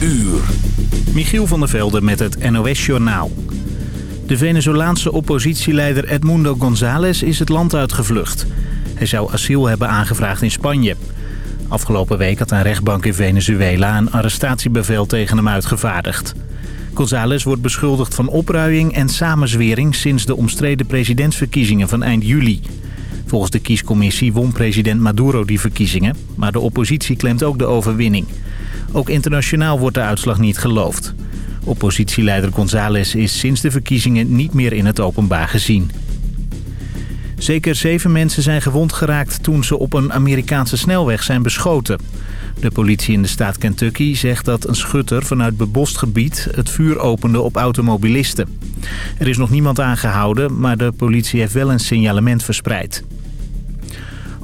uur. Michiel van der Velde met het NOS-journaal. De Venezolaanse oppositieleider Edmundo González is het land uitgevlucht. Hij zou asiel hebben aangevraagd in Spanje. Afgelopen week had een rechtbank in Venezuela een arrestatiebevel tegen hem uitgevaardigd. González wordt beschuldigd van opruiing en samenzwering sinds de omstreden presidentsverkiezingen van eind juli. Volgens de kiescommissie won president Maduro die verkiezingen, maar de oppositie klemt ook de overwinning. Ook internationaal wordt de uitslag niet geloofd. Oppositieleider González is sinds de verkiezingen niet meer in het openbaar gezien. Zeker zeven mensen zijn gewond geraakt toen ze op een Amerikaanse snelweg zijn beschoten. De politie in de staat Kentucky zegt dat een schutter vanuit bebost gebied het vuur opende op automobilisten. Er is nog niemand aangehouden, maar de politie heeft wel een signalement verspreid.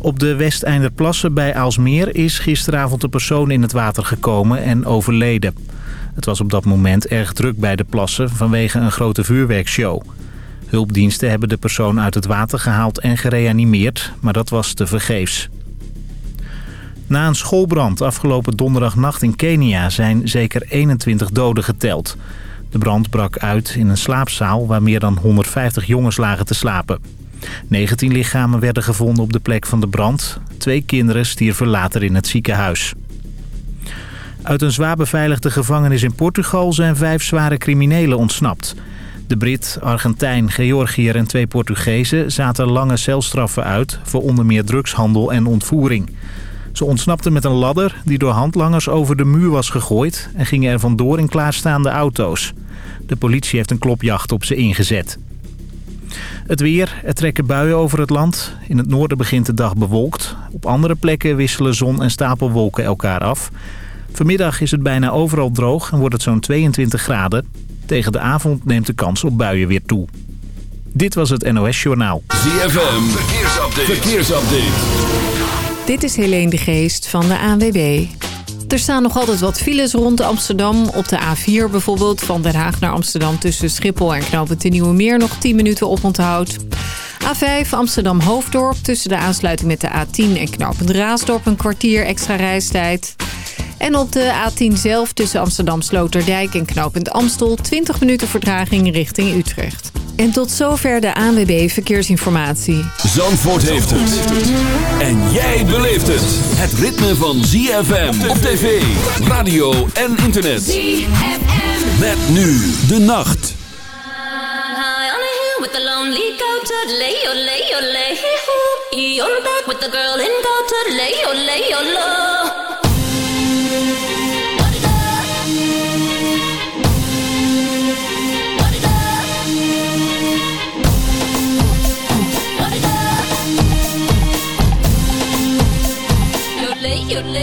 Op de Westeinderplassen bij Aalsmeer is gisteravond een persoon in het water gekomen en overleden. Het was op dat moment erg druk bij de plassen vanwege een grote vuurwerkshow. Hulpdiensten hebben de persoon uit het water gehaald en gereanimeerd, maar dat was te vergeefs. Na een schoolbrand afgelopen donderdagnacht in Kenia zijn zeker 21 doden geteld. De brand brak uit in een slaapzaal waar meer dan 150 jongens lagen te slapen. 19 lichamen werden gevonden op de plek van de brand. Twee kinderen stierven later in het ziekenhuis. Uit een zwaar beveiligde gevangenis in Portugal zijn vijf zware criminelen ontsnapt. De Brit, Argentijn, Georgiër en twee Portugezen zaten lange celstraffen uit... voor onder meer drugshandel en ontvoering. Ze ontsnapten met een ladder die door handlangers over de muur was gegooid... en gingen er vandoor in klaarstaande auto's. De politie heeft een klopjacht op ze ingezet. Het weer, er trekken buien over het land. In het noorden begint de dag bewolkt. Op andere plekken wisselen zon en stapelwolken elkaar af. Vanmiddag is het bijna overal droog en wordt het zo'n 22 graden. Tegen de avond neemt de kans op buien weer toe. Dit was het NOS Journaal. ZFM, verkeersupdate. verkeersupdate. Dit is Helene de Geest van de ANWB. Er staan nog altijd wat files rond Amsterdam. Op de A4 bijvoorbeeld, van Den Haag naar Amsterdam... tussen Schiphol en Knoopend de Nieuwe Meer nog 10 minuten op onthoud. A5 Amsterdam-Hoofddorp tussen de aansluiting met de A10 en Knoopend Raasdorp... een kwartier extra reistijd. En op de A10 zelf tussen Amsterdam Sloterdijk en knooppunt Amstel... 20 minuten vertraging richting Utrecht. En tot zover de ANWB Verkeersinformatie. Zandvoort heeft het. En jij beleeft het. Het ritme van ZFM op tv, radio en internet. ZFM. Met nu de nacht. with the lonely goat, lay your lay your lay. You're back with the girl in lay lay low.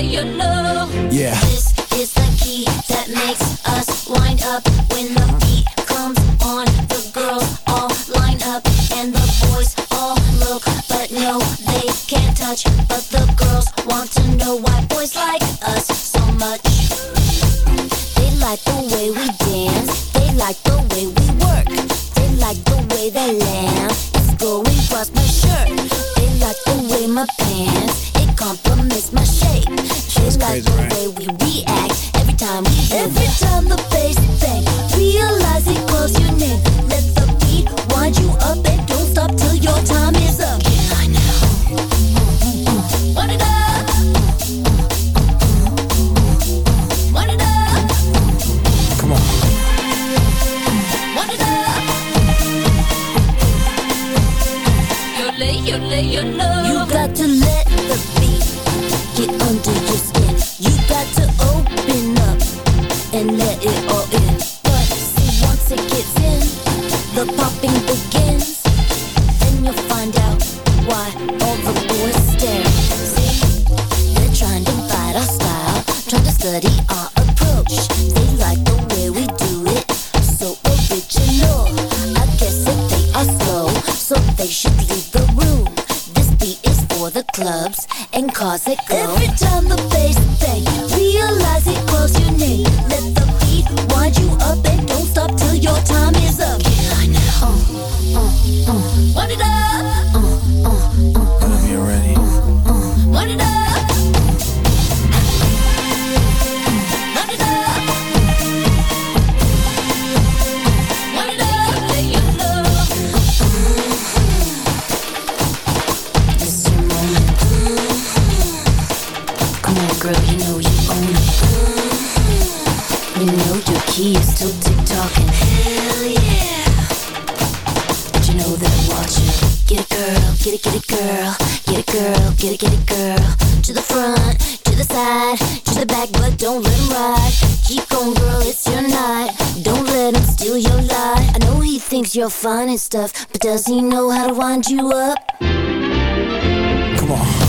Yeah. This is the key that makes us wind up when the beat comes on. The girls all line up and the boys all look, but no, they can't touch. But the girls want to know why boys like us so much. They like the way we dance. They like the way we work. They like the way they laugh. It's going across my shirt. They like the way my pants. It compliments my like crazy, the way we react every time we Every time the bass bang, realize it calls your name. It all stuff, but does he know how to wind you up? Come on.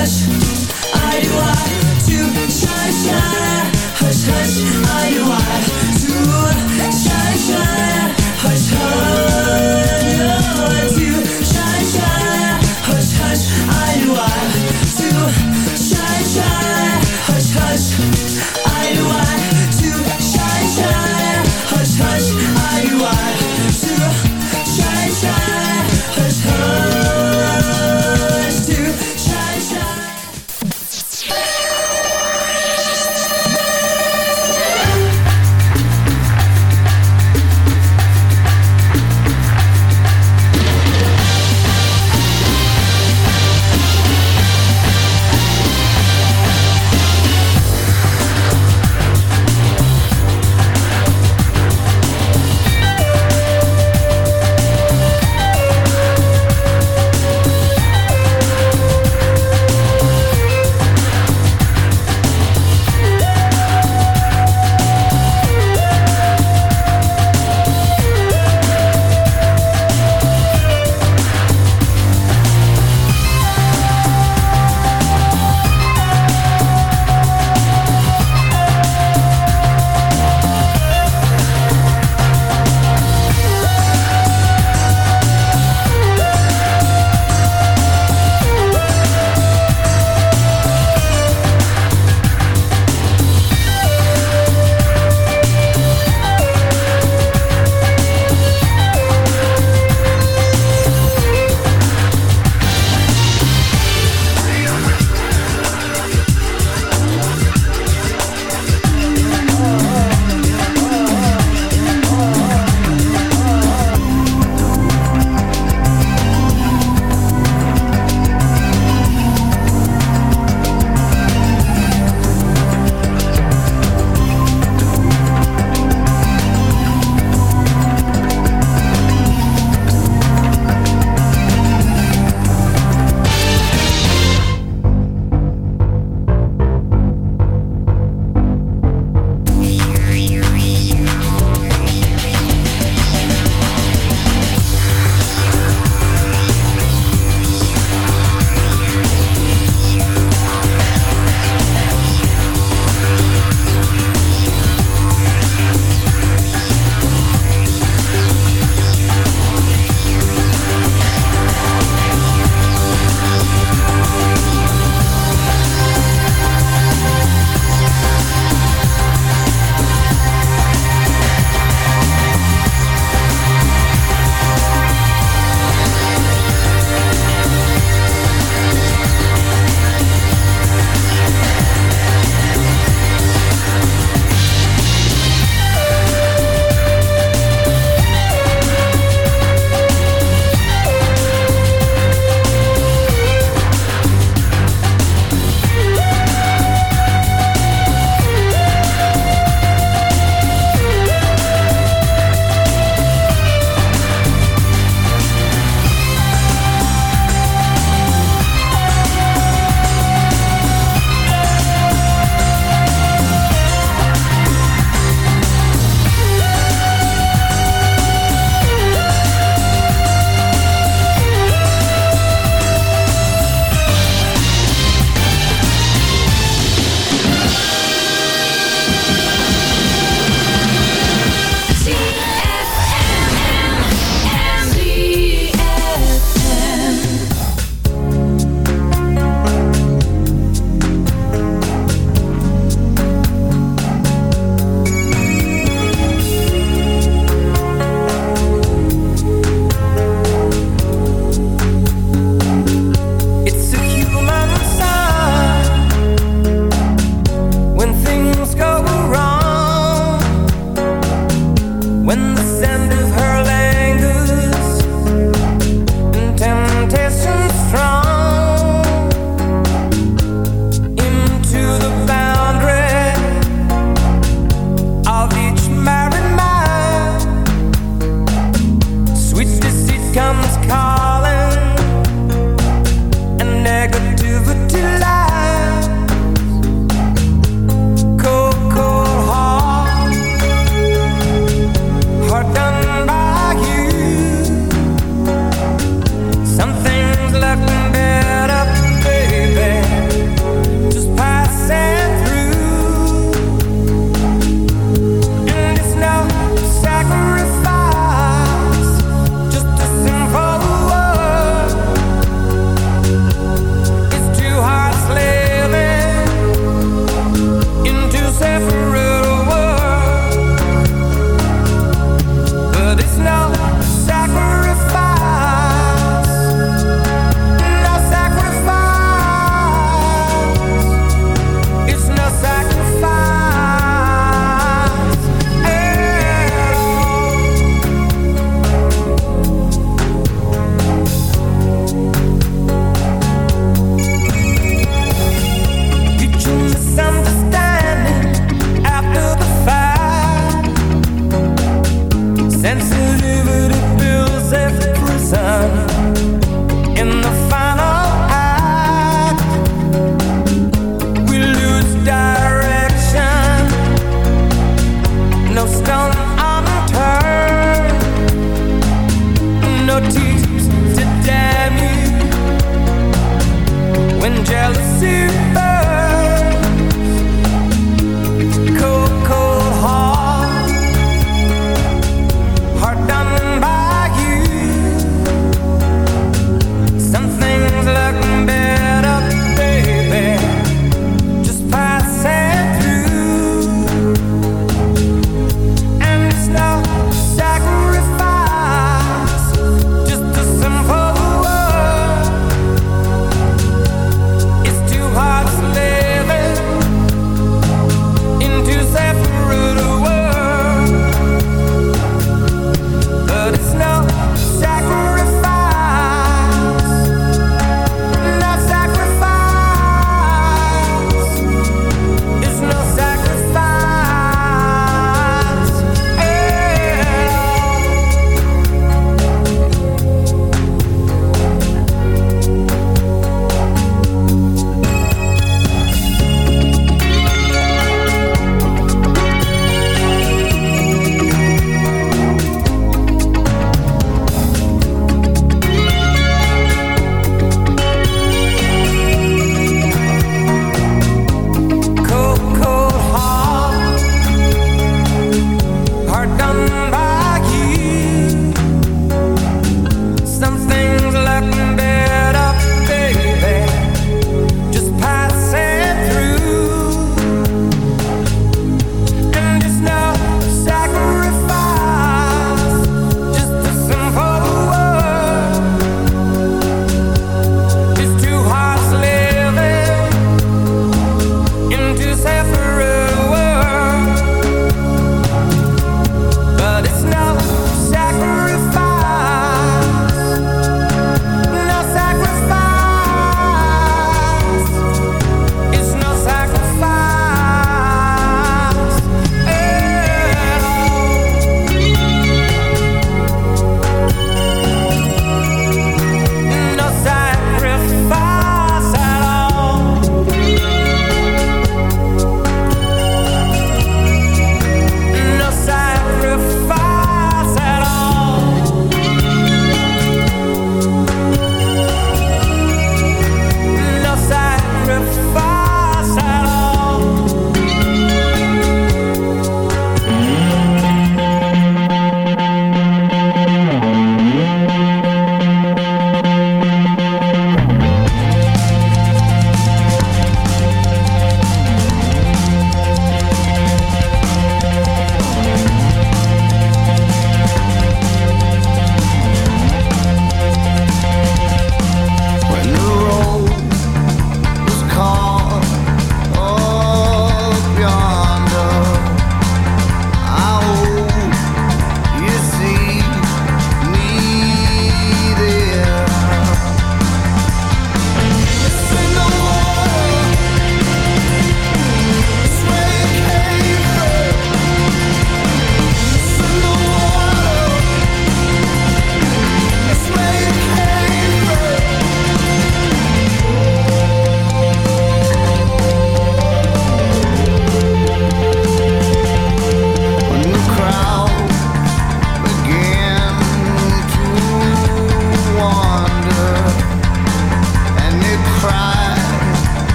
rush.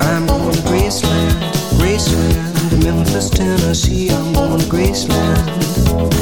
I'm going to Graceland, Graceland, Memphis, Tennessee. I'm going to Graceland.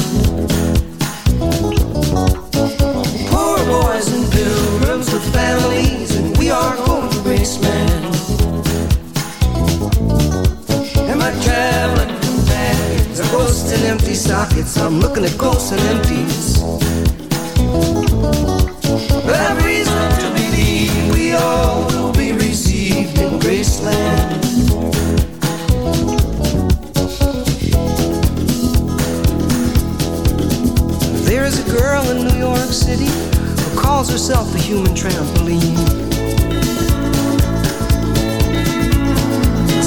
Empty sockets. I'm looking at ghosts and empties. I've reason to believe we all will be received in Graceland. There is a girl in New York City who calls herself the human trampoline.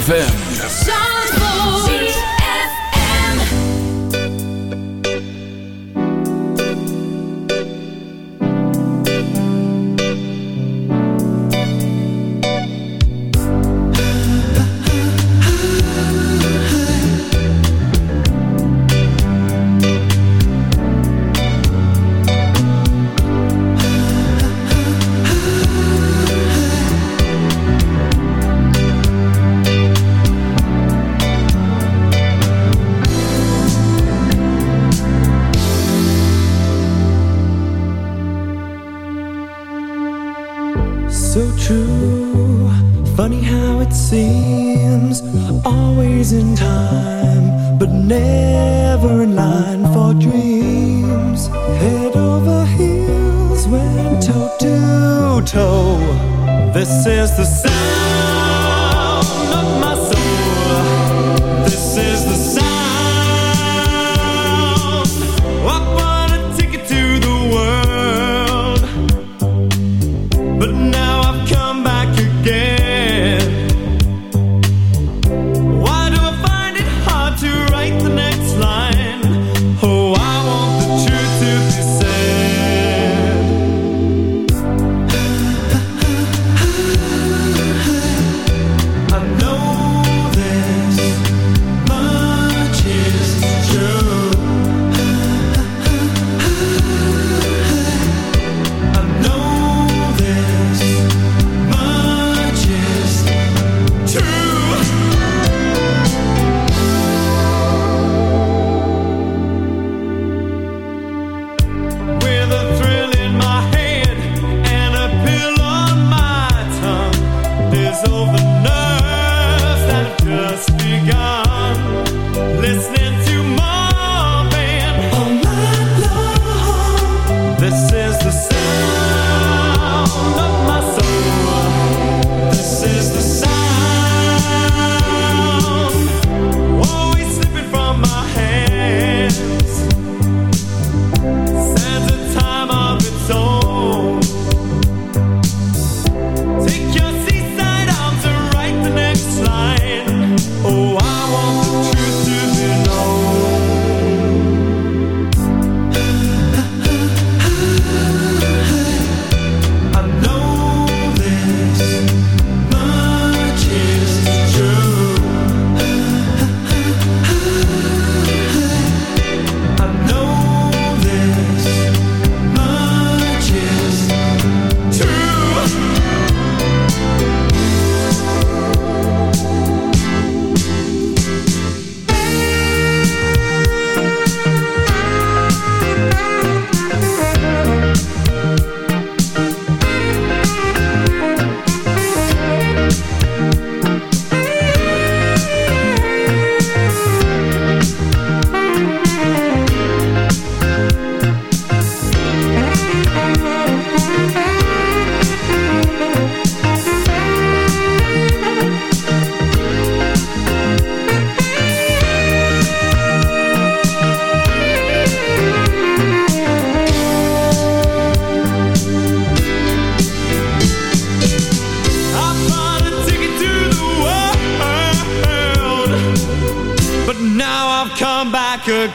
ZFM.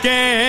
again.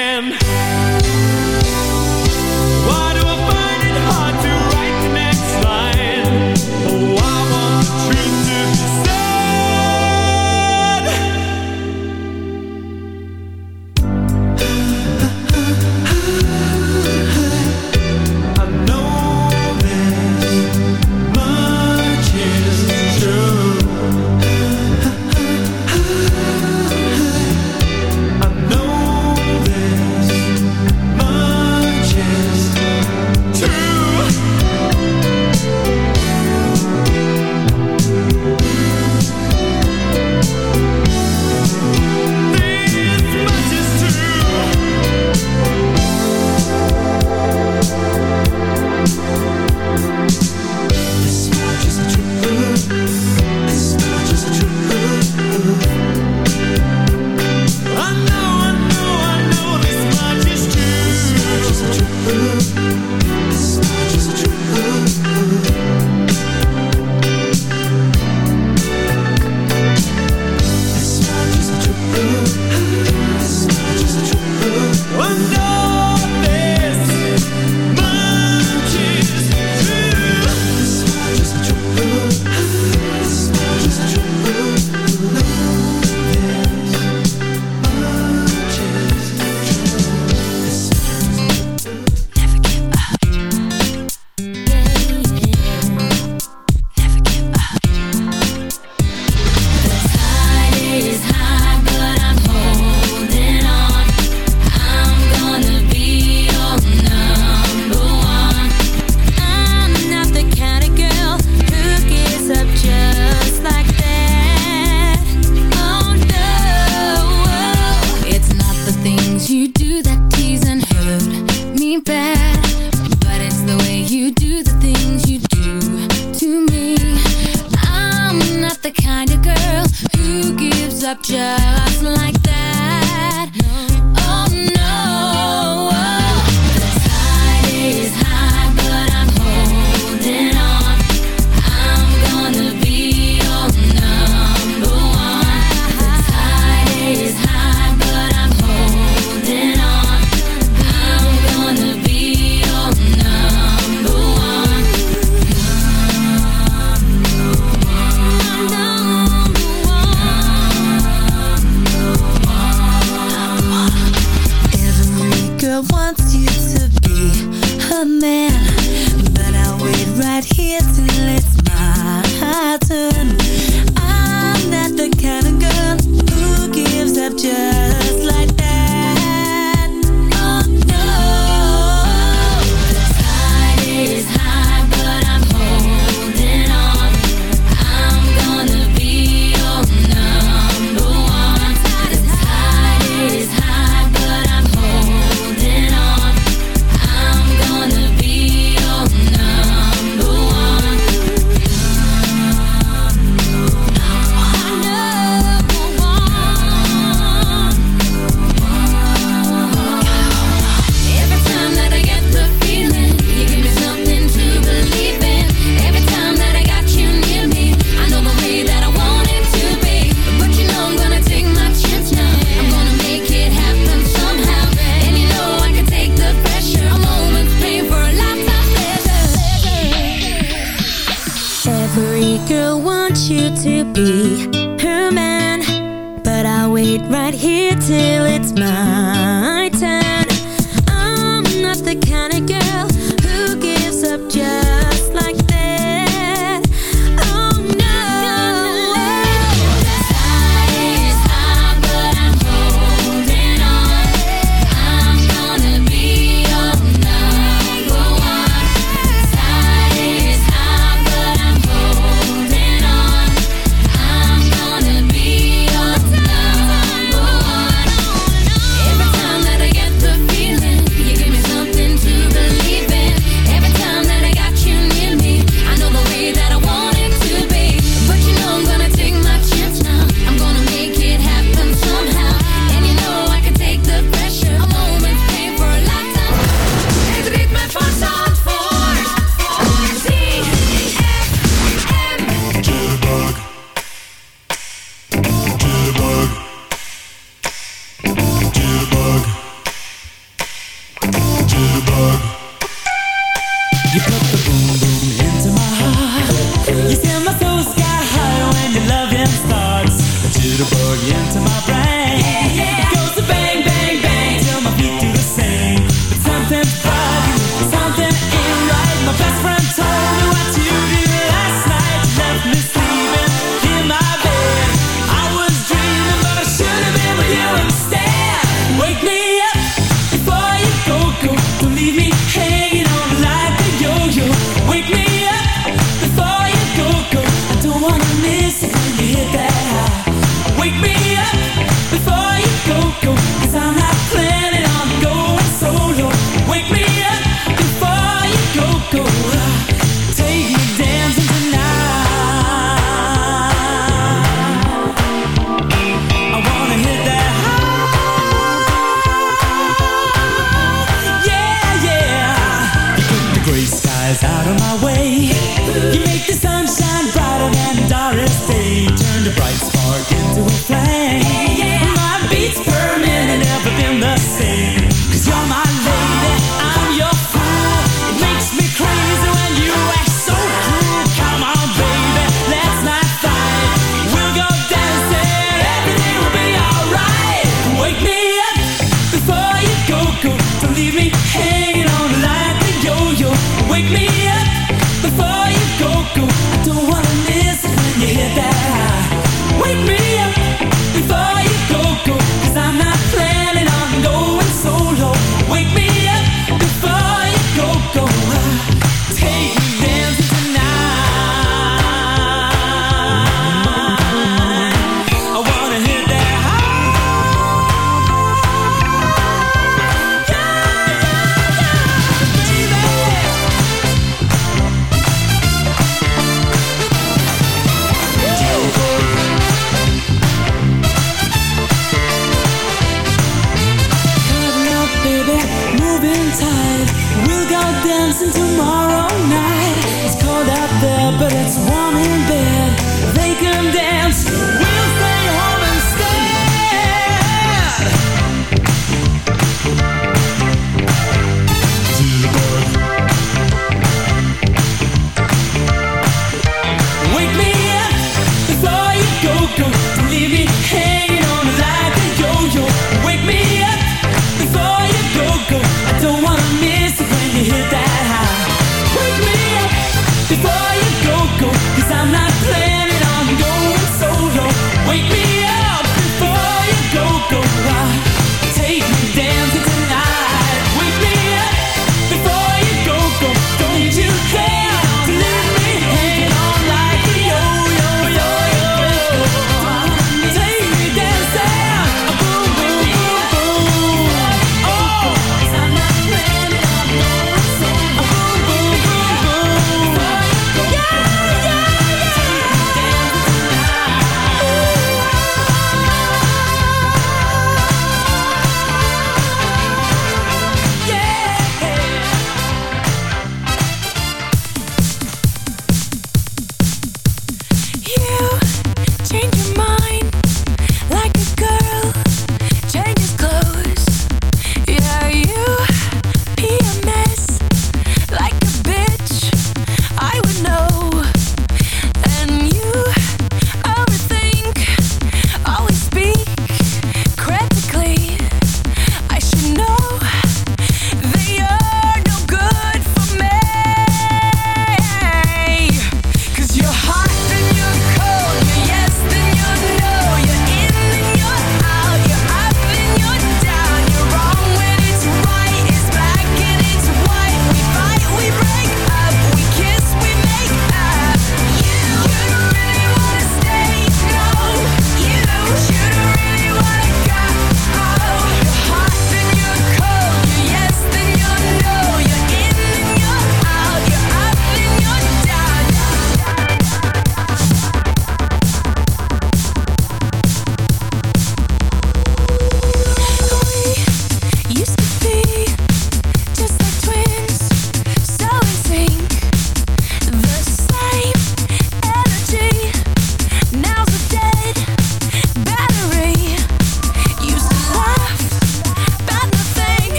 been tired. We'll go dancing tomorrow night. It's cold out there, but it's warm in bed. They come dance.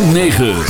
106.9